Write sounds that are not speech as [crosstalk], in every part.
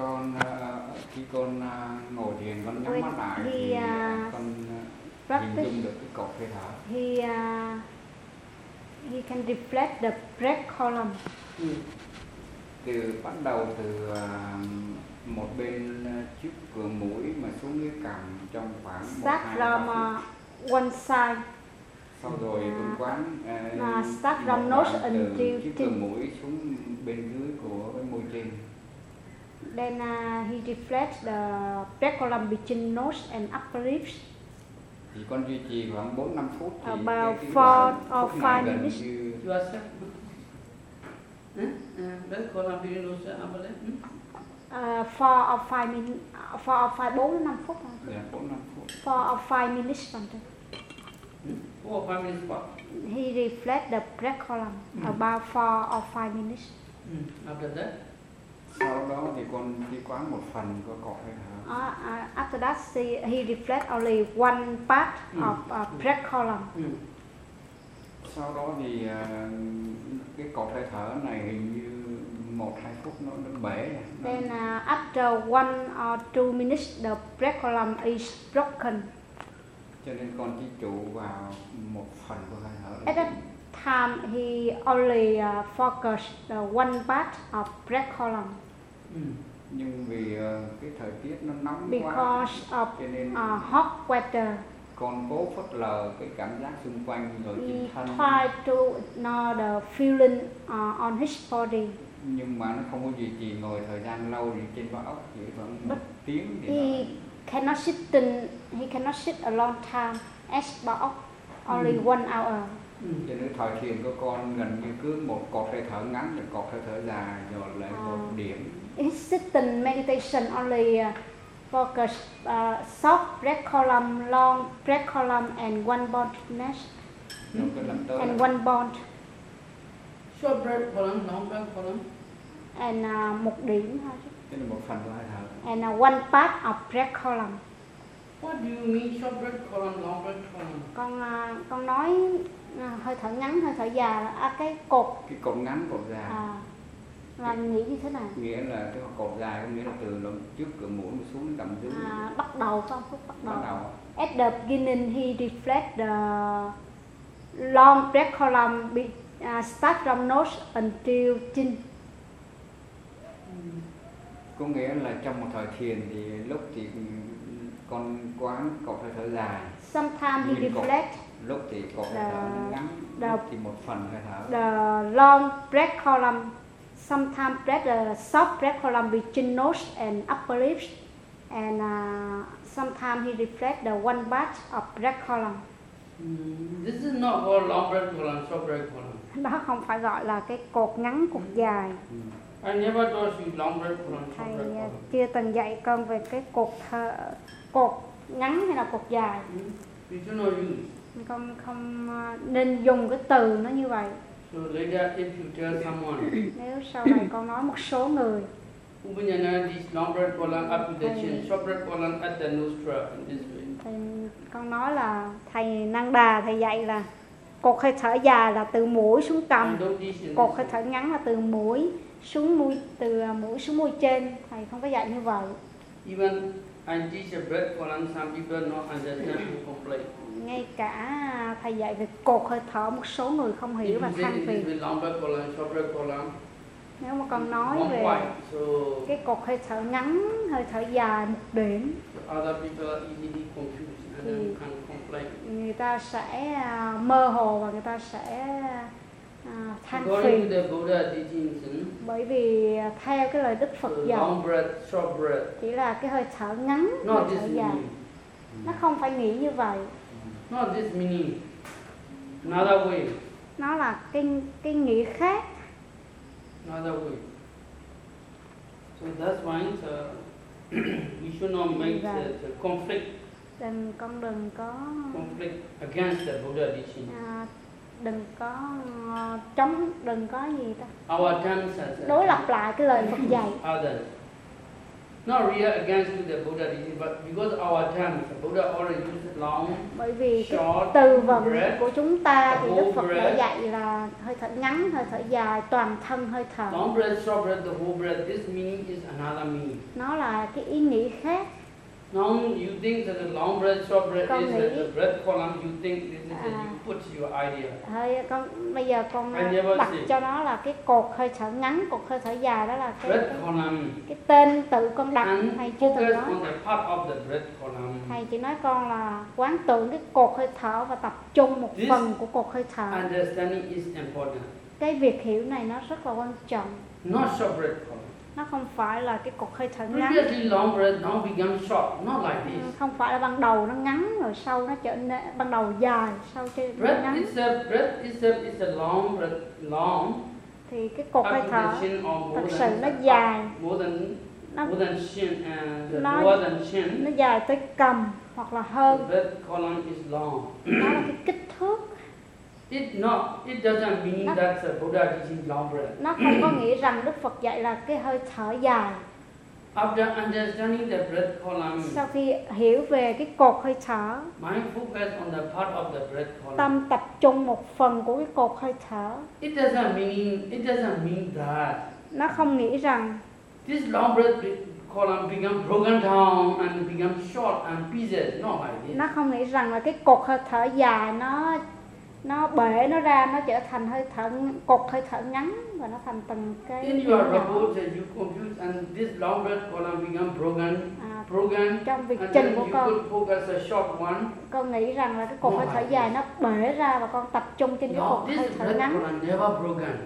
con ờ, khi con ờ, ngồi thiền con nhắm mắt lại thì ờ, uh, con Practice. hình dung được cái cột hơi thở He uh, he can reflect the breath column. Mm. từ bắt đầu từ ờ, một bên trước cửa mũi mà xuống dưới cằm trong khoảng một start from uh, one side. Sau rồi con quán à, start from nose until trước cửa mũi xuống bên dưới của cái môi trên then uh, he reflects the breath column between nose and upper lips thì con duy trì khoảng 4 5 phút thì About cái, cái four or phút five minutes. như You accept? Huh? Uh, let's call up in those uh, upper lip. Hmm? uh, four or five minutes four or five bốn đến năm phút thôi. là 4 5 phút four or five minutes phần thôi. Hmm? Four or five minutes what? He reflects the breath column about four or five minutes. Mm. After that? Sau đó thì con đi quán một phần của hơi thở Uh, uh, after that, he, he reflects only one part Mm. of uh, breath column. Mm. sau đó thì ờ, cái cột hơi thở này hình như một hai phút nó nó bể. Nó- Then uh, after one or two minutes, the breath column is broken. cho nên con chỉ trụ vào một phần của hơi thở At that time, he only uh, focused the one part of breath column. Nhưng vì ờ, cái thời tiết nó nóng quá because of cho nên uh, hot weather. con cố phớt lờ cái cảm giác xung quanh rồi trên thân tried to ignore the feeling uh, on his body. nhưng mà nó không có duy trì ngồi thời gian lâu thì trên vỏ ốc chỉ khoảng một But tiếng thì He nó cannot sit in, he cannot sit a long time as Baok, only Mm. one hour. Mm. cho nên thời thiền của con gần như cứ một cột hơi thở ngắn rồi cột hơi thở dài rồi lại À. một điểm His sitting meditation only uh, focus uh, soft breath column, long breath column, and one lần tới and one bond Short breath column, long breath column. and uh, một điểm thôi. chứ. Đây là một phần của hơi thở And uh, one part of breath column. What do you mean short breath column, long breath column? Con uh, con nói uh, hơi thở ngắn, hơi thở dài à, cái cột cái cột ngắn cột dài à, là nghĩ như thế nào? nghĩa là cái cột dài có nghĩa là từ lỗ trước cửa mũi mà xuống đậm dưới À, bắt đầu không? Phút bắt đầu. bắt đầu At the beginning, he reflects the long breath column be, uh, start from nose until chin. Có nghĩa là trong một thời thiền thì lúc thì con quán cột hơi thở dài Sometimes he reflects lúc thì cột hơi thở ngắn lúc thì một phần hơi thở the long breath column. Sometimes breath the soft breath column between nose and upper lips, and uh, sometimes he reflects the one part of breath column. Mm. This is not called long breath column, short breath column. Đó không phải gọi là cái cột ngắn, cột dài. ừ. I never taught you long breath column, short Thầy breath uh, column. chưa từng dạy con về cái cột thở, cột ngắn hay là cột dài. Mm. You not use. con không ờ, nên dùng cái từ nó như vậy So later, if you tell someone, nếu sau này con nói một số người Ubunjana, this long breath column up to the chin, short breath column at the nostril, in this way. thì con nói là thầy năng đà thầy dạy là cột hơi thở dài là từ mũi xuống And in cột hơi thở ngắn là từ mũi xuống mũi từ ờ, mũi xuống mũi trên thầy không có dạy như vậy Even I teach a breath column, some people not understand who complain. Ngay cả thầy dạy về cột hơi thở một số người không hiểu và than phiền nếu mà con nói về. So cái cột hơi thở ngắn hơi thở dài một điểm complain. người ta sẽ à, mơ hồ và người ta sẽ à, than phiền bởi vì theo cái lời Đức Phật dạy chỉ là cái hơi thở ngắn hơi not thở dài nó không phải nghĩ như vậy Not this meaning. Another way. nó là cái cái nghĩa khác Another way. So that's why uh, [clears throat] we should not make the, the conflict đừng con đừng có conflict against the Buddha teaching. à, đừng có ờ, chống đừng có gì ta Our tongues as đối lập lại cái lời Phật dạy others. Not real against the Buddha teaching, but because our time, the Buddha already used long, bởi vì cái short, từ vựng breath, của chúng ta thì Đức Phật đã breath. dạy là hơi thở ngắn, hơi thở dài, toàn thân hơi thở. long breath, short breath, the whole breath. This meaning is another meaning. Nó là cái ý nghĩa khác. Now you think that the long breath, short breath Con is nghĩ- the breath column. You think this is À. you put your idea. Hơi con bây giờ con đặt cho nó là cái cột hơi thở ngắn, cột hơi thở dài đó là cái Breath cái, column cái tên tự con đặt and thầy chưa từng nói. on the part of the breath column. Thầy chỉ nói con là quán tưởng cái cột hơi thở và tập trung một This- phần của cột hơi thở. Understanding is important. Cái việc hiểu này nó rất là quan trọng. Not short breath column. Nó không phải là cái cột hơi thở ngắn. Long breath now become short. Not like Ừ, this. không phải là ban đầu nó ngắn rồi sau nó trở nên ban đầu dài sau trở nên Breath ngắn itself, breath itself is a long breath, long thì cái cột hơi thở thật sự nó dài nó and Nó- nó dài tới cầm hoặc là hơn nó là cái kích thước It not it doesn't mean Nó- that's a Buddha teaching long breath. nó không có nghĩa rằng Đức Phật dạy là cái hơi thở dài After understanding the breath column, sau khi hiểu về cái cột hơi thở mind focus on the part of the breath column. tâm tập trung một phần của cái cột hơi thở It doesn't mean it doesn't mean that nó không nghĩ rằng this long breath column become broken down and become short and pieces. Not like this. nó không nghĩ rằng là cái cột hơi thở dài nó nó bể nó ra nó trở thành hơi thở cột hơi thở ngắn và nó thành từng cái In your nhỏ. report, uh, you compute and this long breath column become broken, à, broken, trong việc trình của con focus a short one. con nghĩ rằng là cái cột No, hơi thở dài nó bể ra và con tập trung trên cái No, cột hơi thở ngắn column never broken.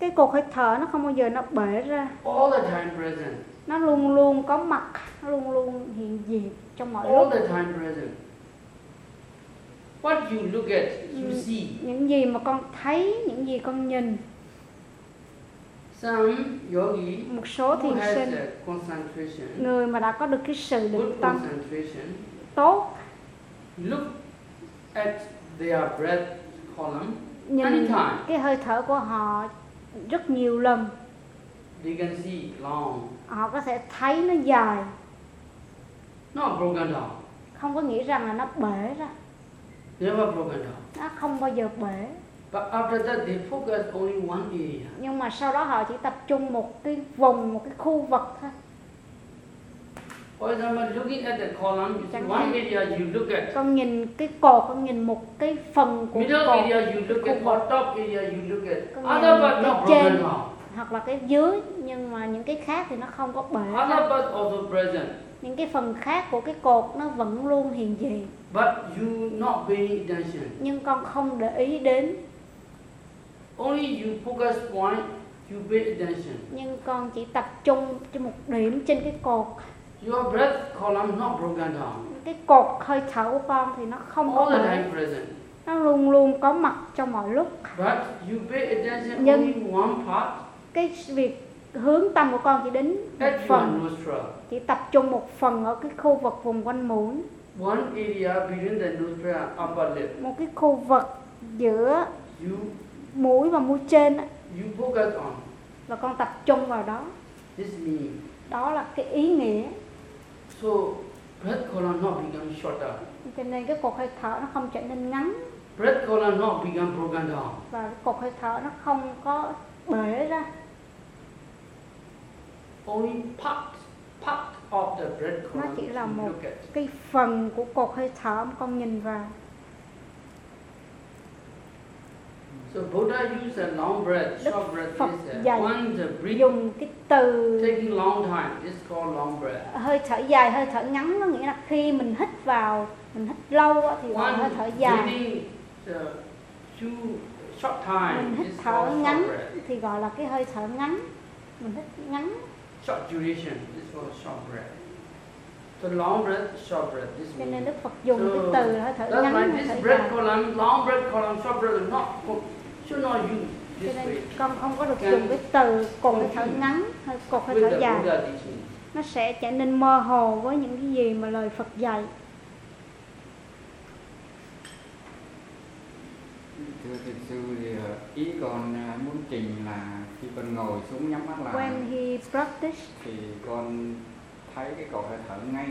cái cột hơi thở nó không bao giờ nó bể ra All the time present. nó luôn luôn có mặt nó luôn luôn hiện diện trong mọi All lúc the time present. What you look at, you see. những gì mà con thấy những gì con nhìn Some yogi một số thiền sinh người mà đã có được cái sự định tâm tốt look at their breath column nhìn anytime. cái hơi thở của họ rất nhiều lần They can see long, họ có thể thấy nó dài not broken down. không có nghĩa rằng là nó bể ra Never broken down. nó không bao giờ bể But after that, they focus only one area. nhưng mà sau đó họ chỉ tập trung một cái vùng một cái khu vực thôi For example, looking at the column, you see one area you look at. con nhìn cái cột con nhìn một cái phần của Middle cột area you look at, or top area you look at. Con Other part not broken down. hoặc là cái dưới nhưng mà những cái khác thì nó không có bể Other ra part also present. những cái phần khác của cái cột nó vẫn luôn hiện diện But you not paying attention. nhưng con không để ý đến Only you focus point, you pay attention. nhưng con chỉ tập trung cho một điểm trên cái cột Your breath column not broken down. cái cột hơi thở của con thì nó không có All the bể time present. nó luôn luôn có mặt trong mọi lúc But you pay attention Nhưng- only one part cái việc hướng tâm của con chỉ đến một phần chỉ tập trung một phần ở cái khu vực vùng quanh mũi One area between the nostril and upper lip. một cái khu vực giữa You mũi và mũi trên you focus on. và con tập trung vào đó This meaning. đó là cái ý nghĩa So breath column not become shorter. cho nên cái cột hơi thở nó không trở nên ngắn Breath column not become broken down. và cái cột hơi thở nó không có bể ra Only part Nó chỉ là một cái phần của cột hơi thở mà con nhìn vào. So Buddha used a long breath, short breath Phật is a, dạy one the breath dùng cái từ taking long time is called long breath. hơi thở dài hơi thở ngắn có nghĩa là khi mình hít vào mình hít lâu thì gọi là hơi One thở dài. two short mình time hít is thở ngắn thì gọi là cái hơi thở ngắn. Mình hít ngắn Short duration is called short breath. So long breath, short breath. This cho nên. Đức Phật dùng So, cái từ hơi thở ngắn why this thở breath dài column, long breath column, short breath is not should not use cho this nên con không có được dùng cái từ cột hơi thở ngắn hay cột hơi with thở dài nó sẽ trở nên mơ hồ với những cái gì mà lời Phật dạy thưa thiền sư thì ờ, ý con ờ, muốn trình là khi con ngồi xuống nhắm mắt lại when he practiced thì con thấy cái cột hơi thở ngay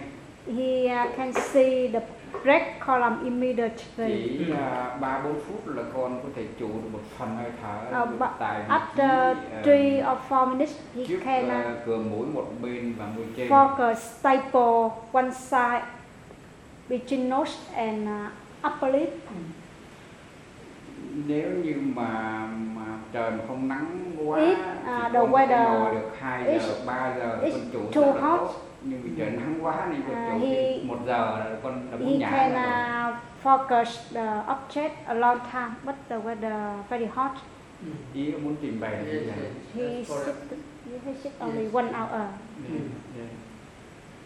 he uh, can see the breath column immediately. chỉ à, ba bốn phút là con có thể chủ được một phần hơi thở Ờ, ba- tại After trí, à, three or four minutes, he trước can uh, cửa mũi một bên và mũi trên focus staple one side between nose and uh, upper lip. Nếu như mà mà trời mà không nắng quá If, thì à, the weather được 2 is- giờ 3 giờ con chủ too rất là hot. tốt nhưng vì trời nắng quá nên con À, chủ thì he- một giờ là con đã muốn nhả can rồi. uh, focus the object a long time, but the weather very hot. Mm. ý muốn trình bày là như vậy He sit, he sit only Yes. one hour. Yeah, yeah.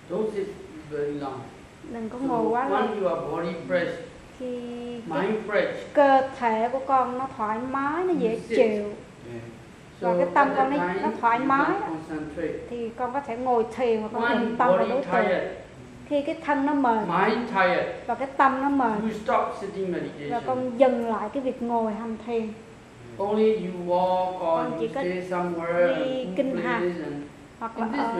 Don't sit very long. Đừng có ngồi quá lâu. when your body fresh, Cái mind fresh, cơ thể của con nó thoải mái, nó dễ chịu Và cái tâm con nó- nó thoải mái. thì con có thể ngồi thiền và con định tâm vào đối tượng. Khi cái thân nó mệt và cái tâm nó mệt và con dừng lại cái việc ngồi hành thiền. Only you walk or Con chỉ có đi kinh hành. hoặc là ở.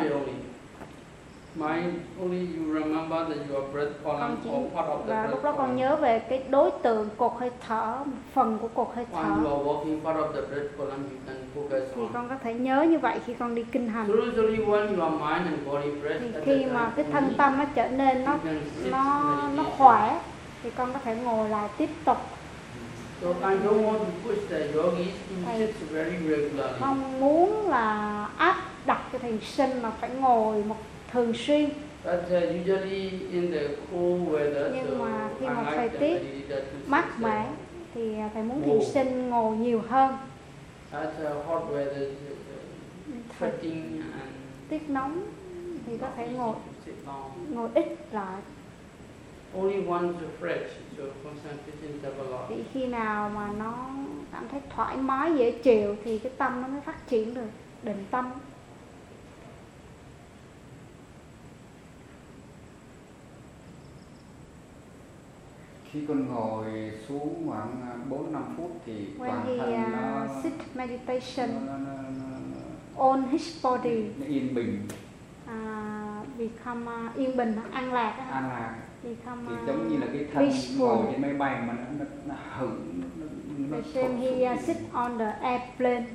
Mind only you remember that your breath con column chỉ or part of the và breath lúc đó con nhớ về cái đối tượng cột hơi thở một phần của cột hơi thở you are walking part of the breath column, you can focus thì on. con có thể nhớ như vậy khi con đi kinh hành Slowly, slowly, when your mind and body fresh, thì at khi that mà cái thân tâm nó trở nên nó you can sit nó nó meditation. khỏe thì con có thể ngồi lại tiếp tục So I don't want to push the yogis to Thầy- sit very regularly. không muốn là áp đặt cho thiền sinh mà phải ngồi một thường xuyên. But uh, usually in the cold weather, Nhưng so mà khi mà thời tiết mát mẻ thì à, thầy muốn thiền sinh ngồi nhiều hơn. Uh, hot weather, uh, thời tiết nóng thì có thể ngồi ngồi ít lại. Only once fresh, so concentration develops. thì khi nào mà nó cảm thấy thoải mái dễ chịu thì cái tâm nó mới phát triển được định tâm khi con ngồi xuống khoảng à, 4 5 phút thì when toàn he thân nó, sit meditation nó, nó, nó, on his body. Nó yên bình. Uh, become uh, yên bình an lạc an lạc. Become thì giống như là cái thân peaceful. ngồi trên máy bay mà nó nó, nó hững nó, nó, the same he uh, sit on the airplane.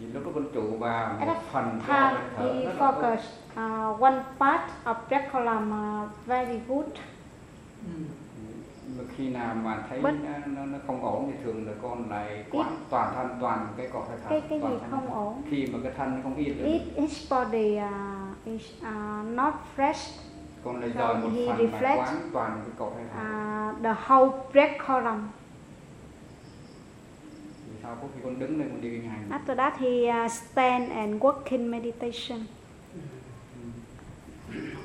Thì lúc đó con trụ vào một phần của time he rất là tốt. focus uh, one part of breath column uh, very good. Mm. Khi nào mà thấy Bất- nó, nó, không ổn thì thường là con lại quán toàn thân toàn cái cột hơi thở cái cái toàn gì thân không ổn. Khi mà cái thân không yên được if his body uh, is uh, not fresh. Con lại dời một he phần reflects, quán toàn cái cột hơi thở uh, the whole breath column. Sau có khi con đứng lên con đi hành after that he uh, stand and working meditation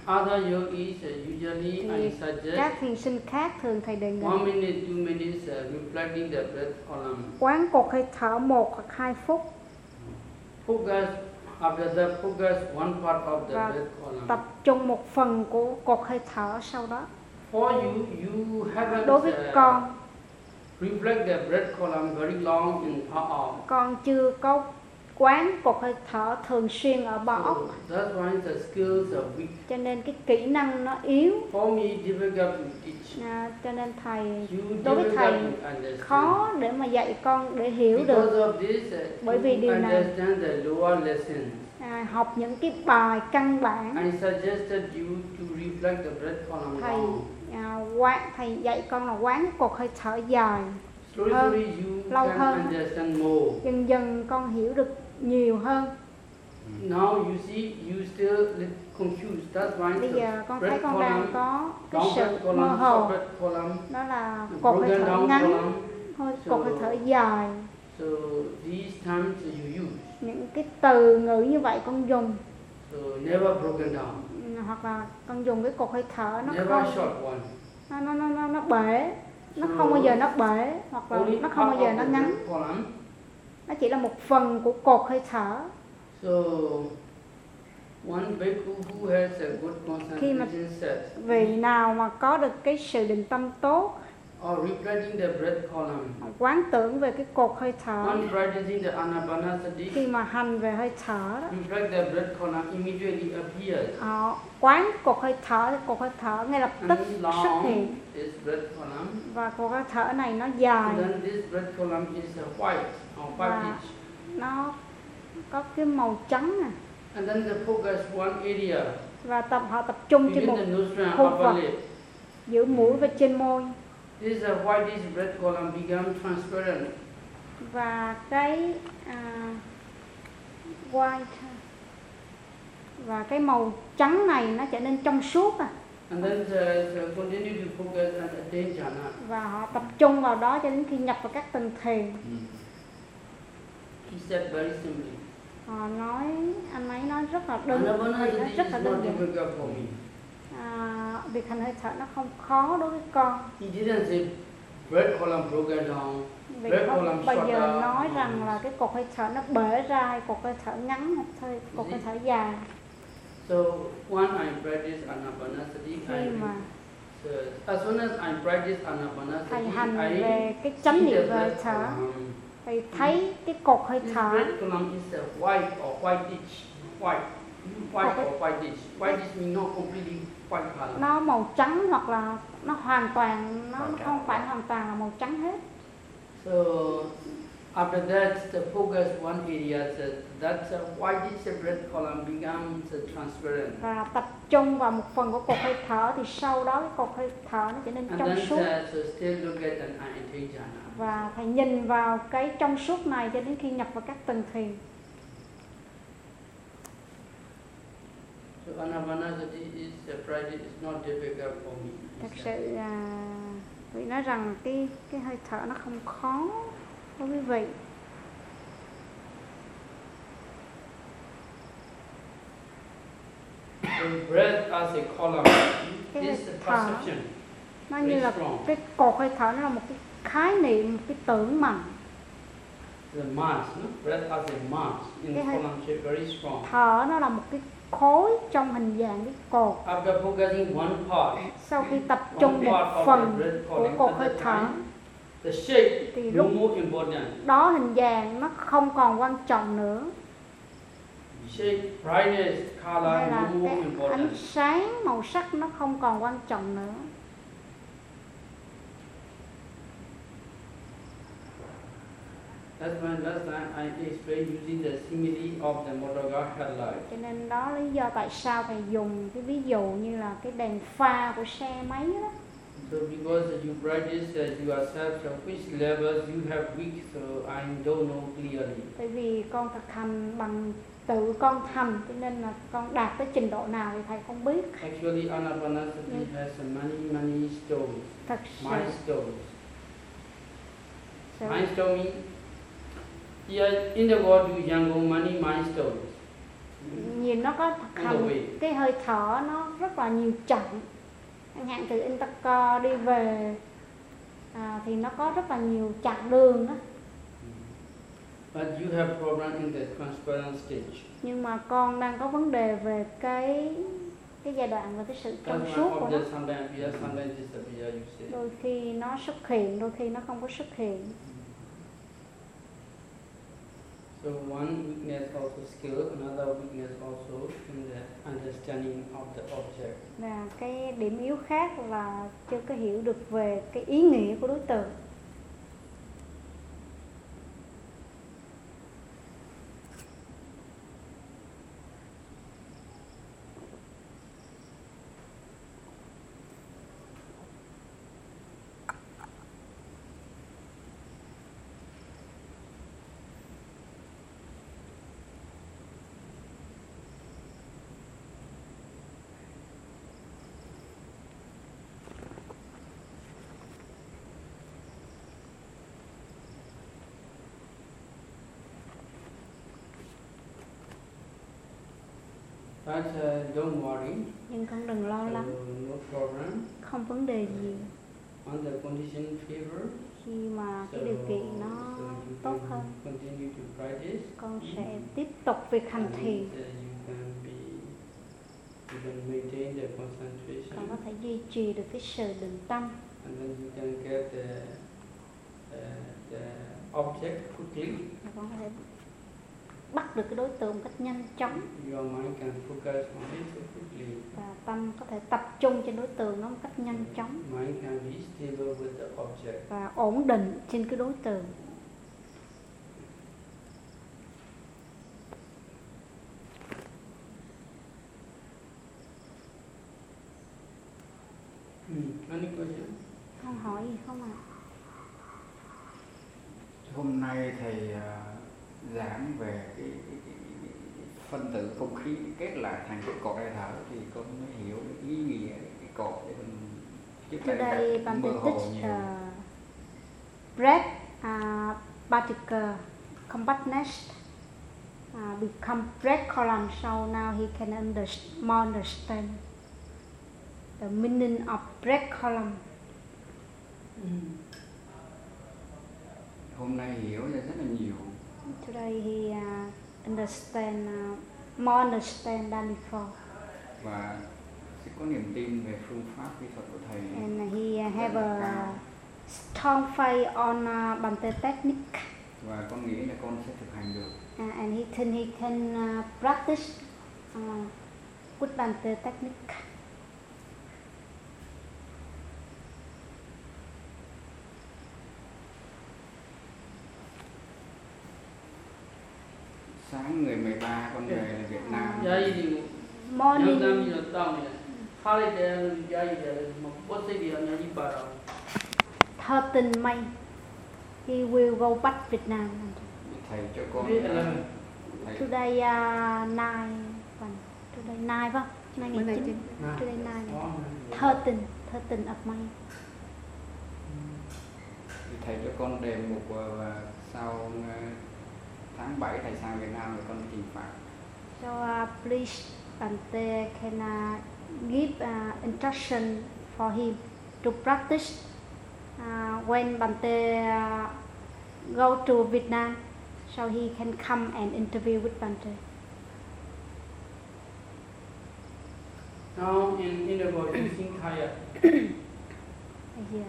Other yogis uh, usually Thì suggest các thiền sinh khác thường thầy đề nghị one minute, two minutes uh, reflecting the breath column. quán cột hơi thở một hoặc hai phút Focus after that, focus one part of the Và breath column. tập trung một phần của cột hơi thở sau đó For you, you haven't đối với uh, con reflect the breath column very long in power. con chưa có quán cột hơi thở thường xuyên ở bò óc So that's why the skills are weak. cho nên cái kỹ năng nó yếu. For me, difficult to teach. à, cho nên thầy You Đối với thầy, khó để mà dạy con để hiểu Because được. of this, uh, Bởi vì điều này- à, học những cái bài căn bản. I suggested you to reflect the breath column thầy à, quán thầy dạy con là quán cột hơi thở dài hơn, lâu hơn. dần dần con hiểu được nhiều hơn Now you see, you still confused. That's why bây giờ con thấy con đang có cái sự mơ column, hồ đó là cột hơi thở ngắn hơi cột hơi thở dài So these terms you use. những cái từ ngữ như vậy con dùng So never broken down. hoặc là con dùng cái cột hơi thở nó Never không short one. nó nó nó nó, nó bể nó So không bao giờ nó bể hoặc là nó không bao giờ nó ngắn column. Nó chỉ là một phần của cột hơi thở. So one bhikkhu who has a good Khi mà concentration set, vị nào mà có được cái sự định tâm tốt or the breath column. quán tưởng về cái cột hơi thở. Practicing the anapanasati, khi mà hành về hơi thở đó. The breath column immediately appears. họ quán cột hơi thở cột hơi thở ngay lập tức xuất hiện. long is breath column. và cột hơi thở này nó dài. And then this breath column is white whitish. nó có cái màu trắng nè And then the focus one area và tập họ tập trung trên một the nostril and khu upper vực. giữa mũi và trên môi This uh, whitish breath column become transparent. và cái à, white và cái màu trắng này nó trở nên trong suốt à And then uh, so continue to focus on attain jhana. và họ tập trung vào đó cho đến khi nhập vào các tầng thiền He said very simply. họ nói anh ấy nói rất là đơn Anapanasati rất là đơn giản à, việc hành hơi thở nó không khó đối với con He didn't say breath column broken down. vì không column bao giờ down. nói rằng là cái cột hơi thở nó bể ra hay cột hơi thở ngắn hoặc thôi cột hơi thở dài So when I practice anapanasati, I mà so as soon as I practice anapanasati, thầy hành I về cái the niệm hơi thở column. Thì thấy cái cột hơi thở breath column is a white or whitish, white, white or whitish. Whitish means not completely white color. nó màu trắng hoặc là nó hoàn toàn nó không phải hoàn toàn là màu trắng hết So after that, the focus one area, so that uh, whitish breath column becomes uh, transparent. và tập trung vào một phần của cột hơi thở thì sau đó cái cột hơi thở nó trở nên And trong then suốt uh, so still look at an antajana. Và phải nhìn vào cái trong suốt này cho đến khi nhập vào các tầng thiền So anapanasati is Friday is not difficult for me. thật sự là vị nói rằng cái cái hơi thở nó không khó với vị So breath as a column is perception. nó như là cái cột hơi thở nó là một cái khái niệm cái tưởng mạnh The mass, no? breath as a mass in Cái shape, very strong. thở nó là một cái khối trong hình dạng cái cột After focusing one part, sau khi tập trung một phần của cột hơi thở the shape thì lúc more important. đó hình dạng nó không còn quan trọng nữa Shape, brightness, color hay no là more cái important. ánh sáng màu sắc nó không còn quan trọng nữa That's why last time I explained using the simile of the motor car headlight. cho nên đó lý do tại sao thầy dùng cái ví dụ như là cái đèn pha của xe máy đó So because you practice uh, yourself, so which levels you have weak, so I don't know clearly. tại vì con thực hành bằng tự con thành cho nên là con đạt tới trình độ nào thì thầy không biết Actually, Anapanasati Mm. has many, many stones, thật sự milestones. sự Milestone means here in the world you can go many milestones. nhìn nó có hành way. cái hơi thở nó rất là nhiều chặng chẳng hạn từ Interco đi về à, thì nó có rất là nhiều chặng đường đó But you have problem in the transparent stage. nhưng mà con đang có vấn đề về cái cái giai đoạn và cái sự trong suốt của nó đôi khi nó xuất hiện đôi khi nó không có xuất hiện So one weakness also skill, another weakness also in the understanding of the object. và cái điểm yếu khác là chưa có hiểu được về cái ý nghĩa của đối tượng Uh, don't worry, nhưng con đừng lo so lắng. no problem. không vấn đề gì. On the condition favor, khi mà so, cái điều kiện nó so tốt hơn continue to practice. con sẽ tiếp tục việc hành uh, the con có thể duy trì được cái sự định tâm. And then you can get the, the, the object quickly. Và con có thể bắt được cái đối tượng một cách nhanh chóng Your mind can focus on it so quickly. và tâm có thể tập trung trên đối tượng nó một cách nhanh chóng Mind can be stable with the object. và ổn định trên cái đối tượng Hmm. Không hỏi gì không ạ hôm nay thầy à, giảng về cái, cái, cái, cái, cái, phân tử không khí kết lại thành cái cột hơi thở thì con mới hiểu cái ý nghĩa cái cột để mình trước đây Bante mơ hồ nhiều the breath uh, particle compactness uh, become breath column so now he can understand, more understand the meaning of breath column Hmm. hôm nay hiểu ra rất là nhiều today he uh, understand uh, more understand than before. Và sẽ có niềm tin về phương pháp kỹ thuật của thầy. And he uh, have a cao. strong faith on uh, Bante technique. Và con nghĩ là con sẽ thực hành được. Uh, and he can he can uh, practice uh, good Bante technique. Sáng người 13 con về là Việt Nam. Morning. 13 May, he will go back Việt Nam. thầy cho con thầy. Today uh, 9, phần- today 9 phải không? Nay ngày 9, today 9, Oh. 13, 13 of May. thầy cho con đề mục và, và sau à, tháng 7 thầy sang Việt Nam thì con trình phạt So uh, please, Bante can uh, give uh, instruction for him to practice uh, when Bante uh, go to Vietnam, so he can come and interview with Bante. Now in in the body using kaya Bây giờ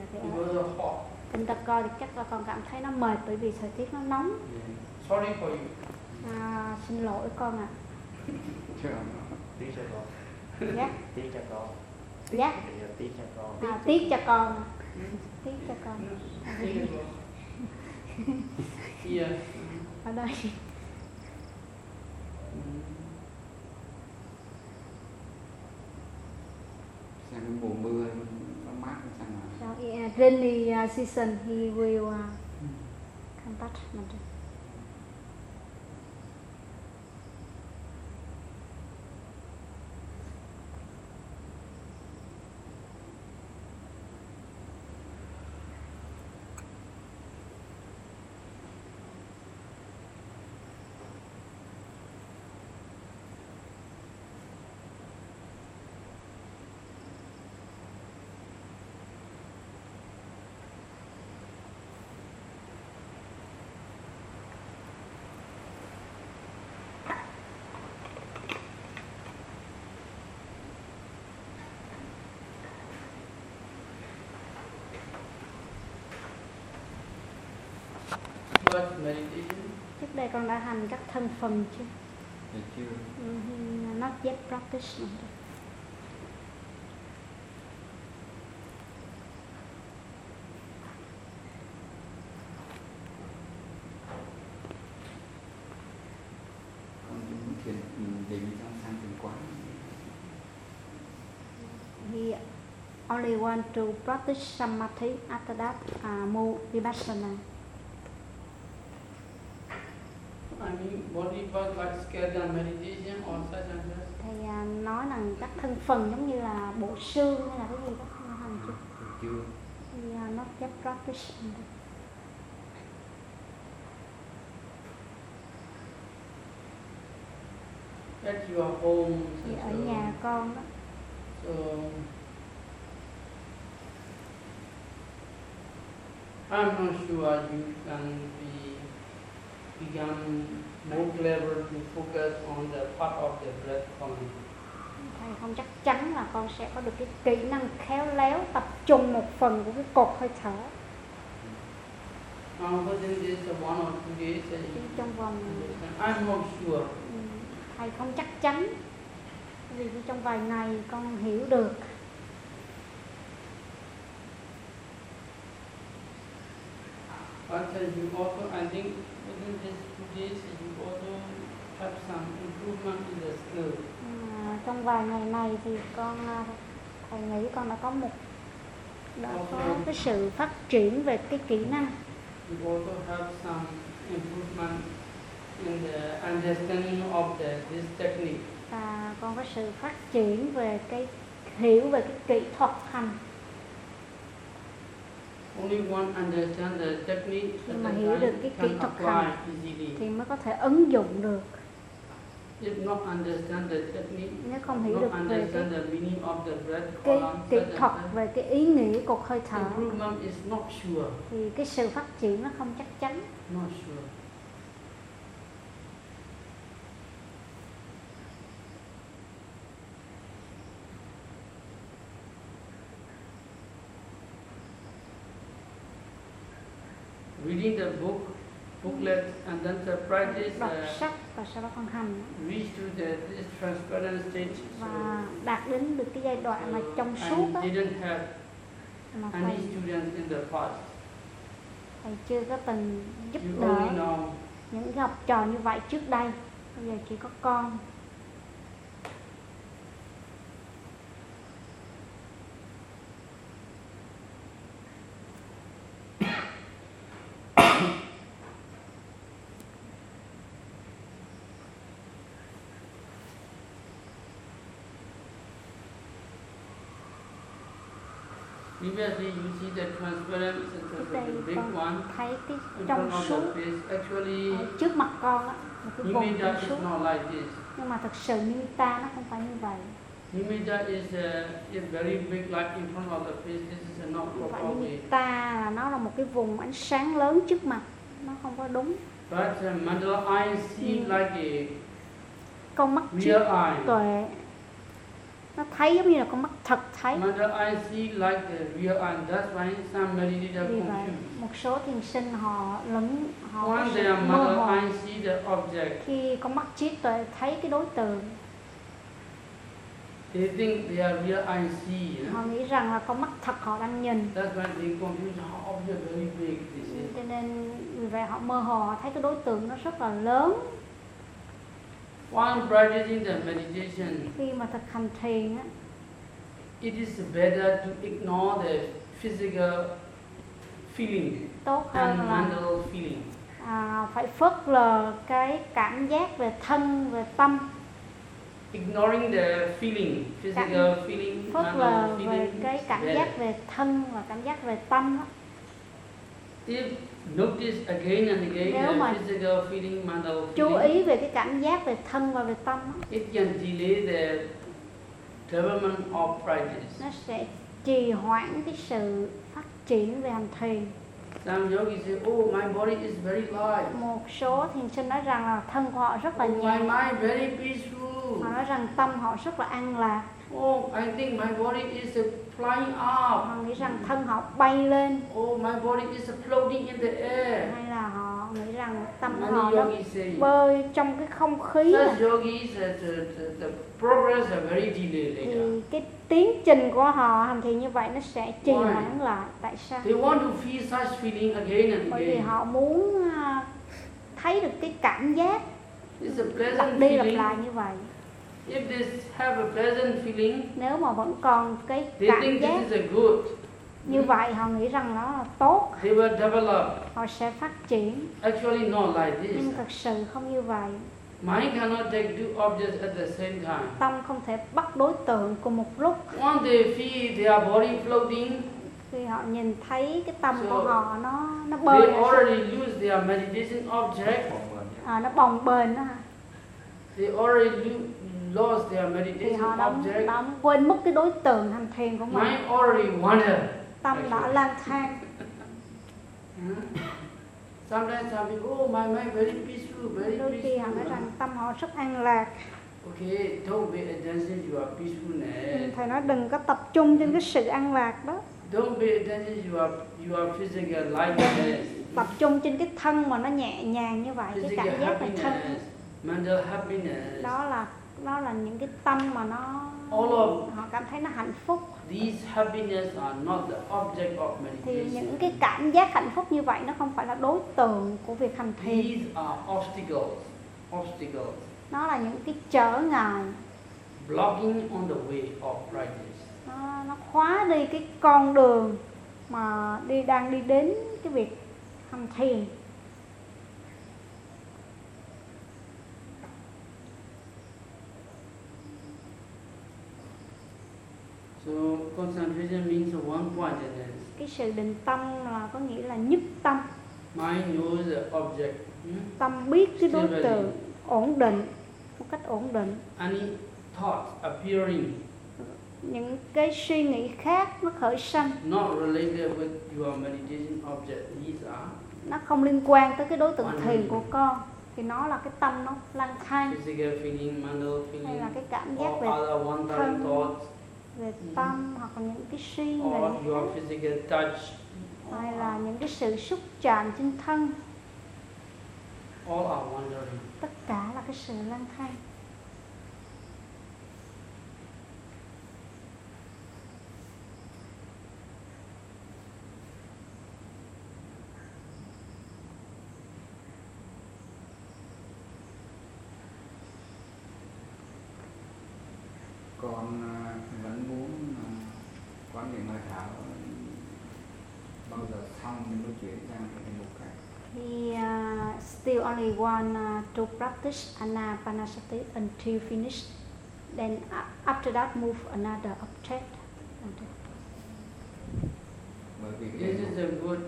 thì tập coi thì chắc là con cảm thấy nó mệt bởi vì thời tiết nó nóng. Sorry for you. À, xin lỗi con ạ. Chứ tí cho con Dạ, tí cho con dạ. tí cho con À, tiếc cho con. Tiếc cho con. Yeah. Ở đây. sang mùa mưa nó mát sang So yeah, rainy uh, season he will uh, come back. Trước đây con đã hành các thân phần chưa? chưa Ừ, he not yet practice. Only want to practice samadhi after that uh, move vipassana. I mean body part like skeleton meditation or such and such. Thầy à, nói rằng các thân phần giống như là bộ xương hay là cái gì đó không hành chưa? thầy chưa He are not yet practice. At your home. Thì ở nhà con đó. So I'm not sure you can be become more clever to focus on the part of the breath column. thầy không chắc chắn là con sẽ có được cái kỹ năng khéo léo tập trung một phần của cái cột hơi thở within this one or two days, Chỉ you trong vòng. I'm not sure. thầy không chắc chắn vì trong vài ngày con hiểu được But you also, I think, within these two days, you also have some improvement in the skill. À, trong vài ngày này thì con à, thầy nghĩ con đã có một đã có cái sự phát triển về cái kỹ năng You also have some improvement in the understanding of the, this technique. và con có sự phát triển về cái hiểu về cái kỹ thuật hành Only one understand the technique Khi mà the hiểu được cái kỹ thuật hành easily. thì mới có thể ứng dụng được If not understand the technique, nếu không hiểu được về cái understand the meaning of the breath cái kỹ thuật về cái ý nghĩa cột hơi thở thì cái sự phát triển nó không chắc chắn not sure. Reading the book, booklet, and then the practice đọc uh, sách và sau đó con hành reach to the this transparent stage. So, và đạt đến được cái giai đoạn mà trong suốt have mà any thầy students in the past. thầy chưa có từng giúp You only đỡ know những học trò như vậy trước đây bây giờ chỉ có con Previously, you see the transparent, trước a big one thấy cái trong suốt ở trước mặt con á một cái Nimita trong is suốt not like this. nhưng mà thực sự Nita nó không phải như vậy Nimita is uh, is very big, like in front of the face. This is not proper way. Là nó là một cái vùng ánh sáng lớn trước mặt nó không có đúng But uh, mandala eye see Mm. like a con mắt trí tuệ nó thấy giống như là con mắt thật thấy. Vì vậy một số thiền sinh họ lẫn họ mơ hồ. Eye see the object, khi con mắt trí tuệ thấy cái đối tượng they think they are real eye see. Họ nghĩ rằng là con mắt thật họ đang nhìn. That's why they confuse how object very big. Cho nên vì vậy họ mơ hồ họ thấy cái đối tượng nó rất là lớn While practicing the meditation, khi mà thực hành thiền á, it is better to ignore the physical feeling tốt hơn and là mental feeling. à, phải phớt lờ cái cảm giác về thân về tâm Ignoring the feeling, physical feeling, phớt mental lờ về cái cảm better. giác về thân và cảm giác về tâm á. If notice again and again Nếu the mà physical feeling, mental chú ý về cái cảm giác về thân và về tâm á, it can delay the development of practice. nó sẽ trì hoãn cái sự phát triển về hành thiền Some yogis say, oh, my body is very light. một số thiền sinh nói rằng là thân của họ rất là Oh, my nhẹ mind very peaceful. họ nói rằng tâm họ rất là an lạc Oh, I think my body is flying họ up. nghĩ rằng thân họ bay lên Oh, my body is floating in the air. hay là họ nghĩ rằng tâm Many họ nó bơi trong cái không khí. Such yogis, uh, the, the, the progress are very delayed thì cái tiến trình của họ hành thiền như vậy nó sẽ trì hoãn lại tại sao They want to feel such feeling again and bởi vì again. họ muốn à, thấy được cái cảm giác lặp pleasant đi lặp feeling. lại như vậy If they have a pleasant feeling, nếu mà vẫn còn cái they cảm think giác this is a good. như vậy họ nghĩ rằng nó là tốt They will develop. họ sẽ phát triển Actually, not like this. nhưng thật sự không như vậy Mind cannot take two objects at the same time. tâm không thể bắt đối tượng cùng một lúc Once they feel their body floating, khi họ nhìn thấy cái tâm của So, họ nó nó bơi they already lose their meditation object. à, nó bồng bềnh đó hả? They already lo- lost their thì meditation họ đã, object. đã quên mất cái đối tượng hành thiền của mình tâm đã lang thang? [laughs] Sometimes some people, oh, my mind very peaceful, very đôi khi họ nói peaceful. rằng tâm họ rất an lạc Okay, don't pay attention to your Ừ, peacefulness. thầy nói đừng có tập trung trên cái sự ăn lạc đó Don't pay attention to your, your physical lightness, tập trung trên cái thân mà nó nhẹ nhàng như vậy cái cảm giác về thân happiness, mental happiness. đó là đó là những cái tâm mà nó All of họ cảm thấy nó hạnh phúc. These happiness are not the object of thì những meditation. cái cảm giác hạnh phúc như vậy nó không phải là đối tượng của việc hành thiền. These are obstacles, obstacles. Nó là những cái trở ngại. Blocking on the way of practice. nó, nó khóa đi cái con đường mà đi đang đi đến cái việc hành thiền So concentration means one pointedness. cái sự định tâm là có nghĩa là nhất tâm. Mind knows the object. tâm biết cái đối tượng ổn định một cách ổn định. Any thoughts appearing? Những cái suy nghĩ khác nó khởi sanh. Not related with your meditation object, these are nó không liên quan tới cái đối tượng thiền của con. Thì nó là cái tâm nó lang thang. Physical feeling, mental hay feeling, là cái cảm giác về thân. Về tâm hoặc là những cái suy nghĩ. khác, hay là những cái sự xúc chạm trên thân. Tất cả là cái sự lang thang. Con à, vẫn muốn à, quán niệm hơi thở bao giờ xong thì mới chuyển sang cái mục khác He uh, still only want uh, to practice anapanasati until finished. Then uh, after that move another object. bởi vì cái This is a good,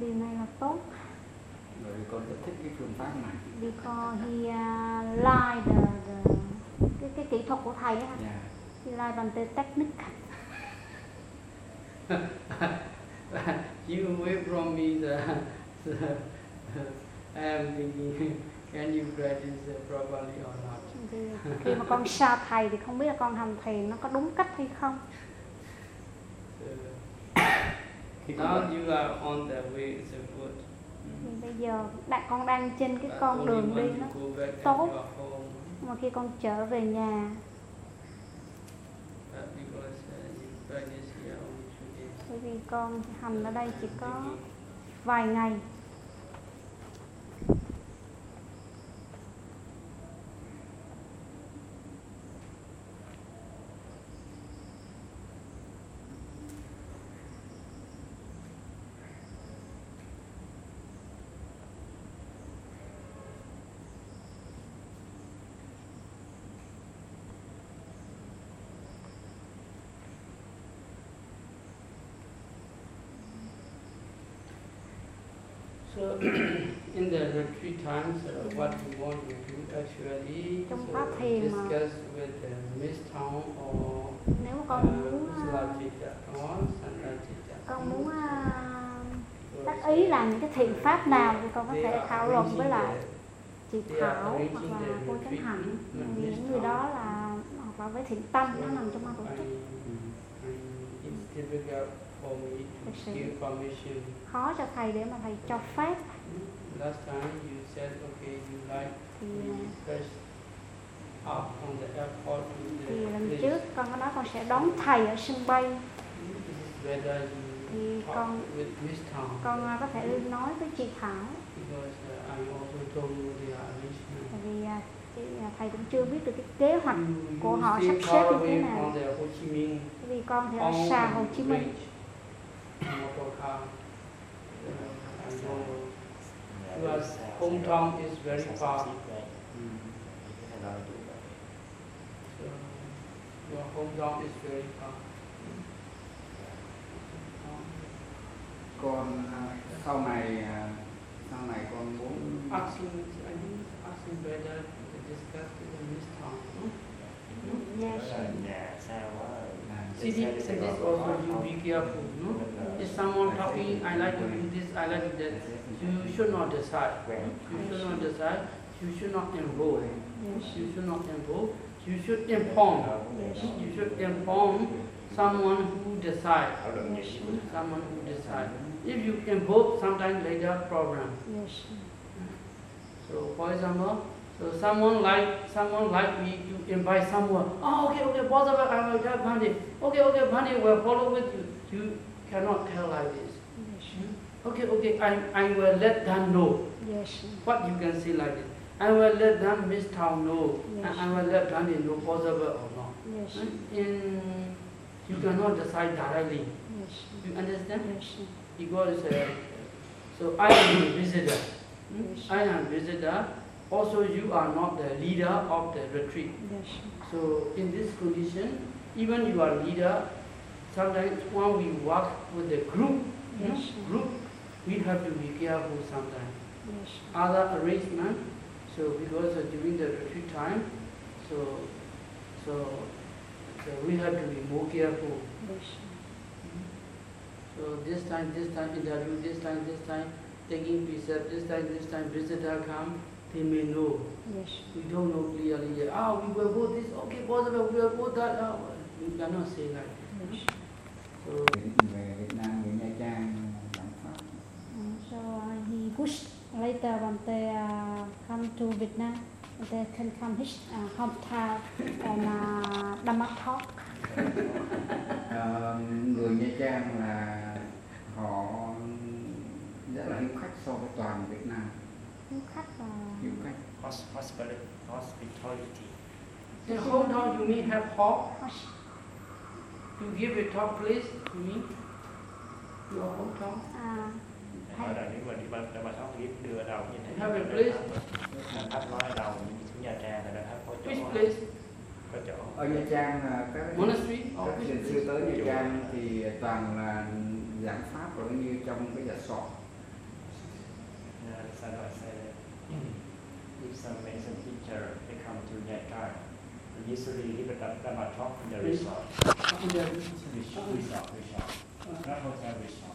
Điều này là tốt bởi vì con rất thích cái phương pháp này because he uh, like the, the cái, cái kỹ thuật của thầy á. yeah. He like bằng the technique. [laughs] you away from me the, the I am thinking, can you practice uh, properly or not? Thì khi mà con xa thầy thì không biết là con hành thiền nó có đúng cách hay không. So, now you are on the way, it's a good. Thì bây giờ đại con đang trên cái But con đường đi nó tốt mà khi con trở về nhà. Bởi vì con hành ở đây chỉ có vài ngày So in the retreat times, uh, what we want to do actually Trong so mà. discuss with the Miss Town or nếu mà uh, con muốn Sanajita. con muốn à, đắc ý làm những cái thiện pháp nào thì con có thể thảo luận với lại chị Thảo hoặc là cô Chánh Hạnh những người đó là hoặc là với thiện tâm nó nằm trong ban tổ chức Thực sự. khó cho thầy để mà thầy cho phép Last time you said, okay, you like à, fresh up on the airport to thì the lần trước con có nói con sẽ đón thầy ở sân bay. Thì con with Miss Town. con à, có thể nói với chị Thảo. Because uh, I also told you the arrangement. tại vì à, à, thầy cũng chưa biết được cái kế hoạch You, của họ sắp xếp như thế nào. from the vì con thì ở xa Hồ Chí Minh Your it's, uh, hometown is very it's far. cheap, right? Cái đó là đủ rồi. So your hometown is very far. con à, sau này à, sau này con muốn Asking, I think asking whether to discuss with the Miss Town. no? Yes. Đó là nhà xa quá rồi. à, See, this, this also you be careful, no? If someone talking, I like to do this, I like that. You should not decide. You should not decide. you should not. Yes. You should not invoke. You should inform. You should inform someone who decide. thảo luận Yes. Someone who decide. If you invoke, sometimes later problem. So, for example, so someone like someone like me, you invite someone. Oh, okay, okay, of I will tell Bhandi. Okay, okay, Bhandi will follow with you. You cannot tell like this. Yes. Okay, okay, I, I will let them know Yes. what you can say like this. I will let them Miss Town know, Yes. and I will let Bhandi know possible or not. Yes. In you cannot decide directly. Yes. You understand? Yes. Because uh, so I am a visitor. Hmm? Yes. I am a visitor. Also, you are not the leader of the retreat. Yes. So in this condition, even you are leader, sometimes when we work with the group, Yes. group, we have to be careful sometimes. Yes. Other arrangement, so because during the retreat time, so so so we have to be more careful. Yes. So this time, this time interview, this time, this time taking precept, this time, this time visitor come, they may know. Yes. We don't know clearly. yet. Ah, we will go this. Okay, possible. We will go that. Ah, we cannot say like. Yes. So về Việt Nam về Nha Trang giảng pháp Uh, so uh, he wished later when they uh, come to Vietnam, they can come his uh, hometown and uh, Dhamma talk. Ờ, người Nha Trang là họ rất là hiếu khách so với toàn Việt Nam Hiếu khách và hiếu khách Hos- hospitality hospitality in hometown you mean have hall? hos- You give a top place, you mean? Your hometown? à, hỏi là nếu mà đi ban ban tháp biết đưa ở đâu như thế Have a place. Tháp nói ở xuống Nha Trang là Ban tháp có chỗ Which place? có chỗ ở Nha Trang là các Monastery? Các thiền sư tới Nha Trang thì toàn là giảng pháp ở như trong cái nhà sọ Uh, sao do I say that? If some amazing teacher they come to Nha Trang, they usually give a Dhamma talk in the resort. in the Resort, resort, resort. Not hotel resort.